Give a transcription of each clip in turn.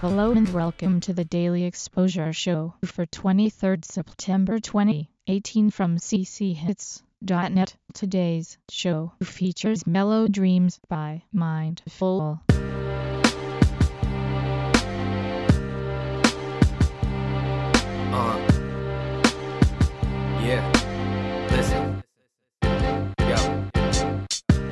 Hello and welcome to the Daily Exposure Show for 23rd September 2018 from cchits.net. Today's show features Mellow Dreams by Mindful. Uh.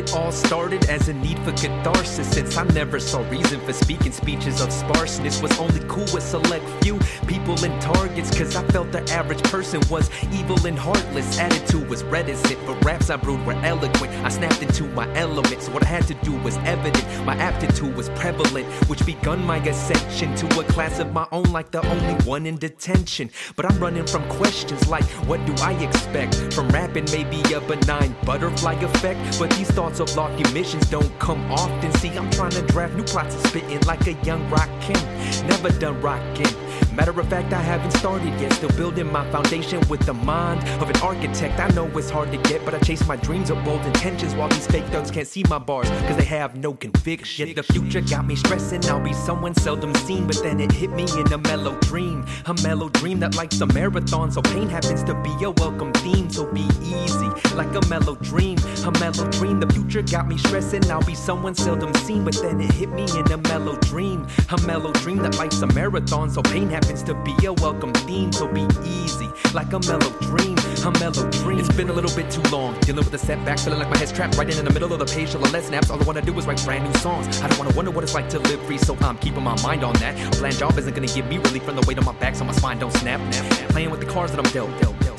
It all started as a need for catharsis. Since I never saw reason for speaking speeches of sparseness was only cool with select few people and targets cause I felt the average person was evil and heartless. Attitude was reticent but raps I brewed were eloquent. I snapped into my elements. What I had to do was evident. My aptitude was prevalent which begun my ascension to a class of my own like the only one in detention. But I'm running from questions like what do I expect? From rapping maybe a benign butterfly effect. But these thoughts of lofty missions don't come often. See, I'm trying to draft new plots and spitting like a young rock king. Never done rockin'. Matter of fact, I haven't started yet. Still building my foundation with the mind of an architect. I know it's hard to get, but I chase my dreams of bold intentions while these fake thugs can't see my bars because they have no conviction. The future got me stressing. I'll be someone seldom seen, but then it hit me in a mellow dream. A mellow dream that likes a marathon, so pain happens to be a welcome theme. So be easy, like a mellow dream. A mellow dream. The future got me stressing. I'll be someone seldom seen, but then it hit me in a mellow dream. A mellow dream that likes a marathon, so pain happens to be a welcome theme. So be easy, like a mellow dream. A mellow dream. It's been a little bit too long, dealing with a setback, feeling like my head's trapped right in the middle of the page. Till the less snaps. All I wanna do is write brand new songs. I don't wanna wonder what it's like to live free, so I'm keeping my mind on that. A bland job isn't gonna give me relief from the weight on my back, so my spine don't snap. Now. Playing with the cards that I'm dealt.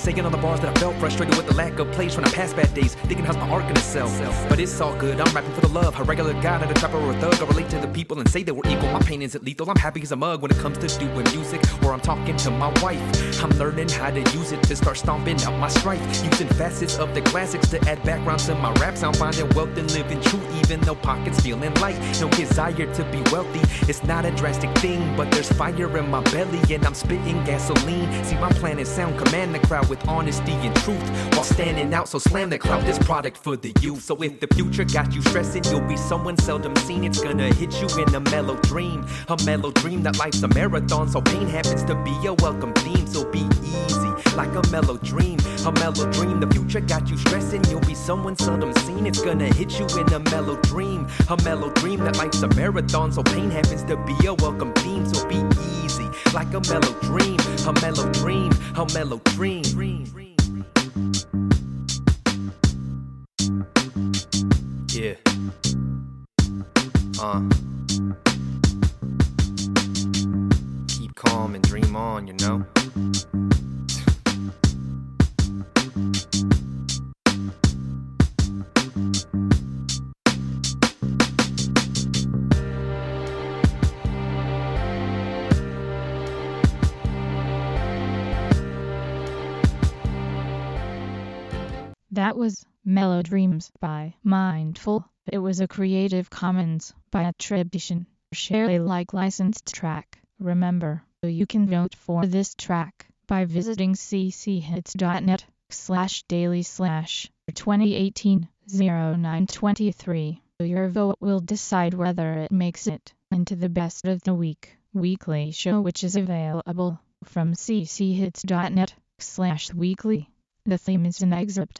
Saying on the bars that I felt frustrated with the lack of plays when I passed bad days, thinking how's my art gonna sell. But it's all good, I'm rapping for the love. A regular guy, not a trapper or a thug. I relate to the people and say they were equal. My pain isn't lethal, I'm happy as a mug when it comes to doing music. Or I'm talking to my wife. I'm learning how to use it to start stomping out my strife. Using facets of the classics to add background to my raps. I'm finding wealth and living true, even though pockets feeling light. No desire to be wealthy, it's not a drastic thing. But there's fire in my belly and I'm spitting gasoline. See, my plan is sound, command the crowd with honesty and truth while standing out. So slam the cloud, this product for the youth. So if the future got you stressing, you'll be someone seldom seen. It's gonna hit you in a mellow dream, a mellow dream that life's a marathon. So pain happens to be a welcome theme. So be easy, like a mellow dream, a mellow dream. The future got you stressing, you'll be someone seldom seen. It's gonna hit you in a mellow dream, a mellow dream that life's a marathon. So pain happens to be a welcome theme. So be easy, like a mellow dream, a mellow dream, a mellow dream. Yeah. Uh. Keep calm and dream on, you know? That was Mellow Dreams by Mindful. It was a Creative Commons by attribution. Share Alike licensed track. Remember, you can vote for this track by visiting cchits.net slash daily slash 2018 0923. Your vote will decide whether it makes it into the best of the week weekly show which is available from cchits.net slash weekly. The theme is an excerpt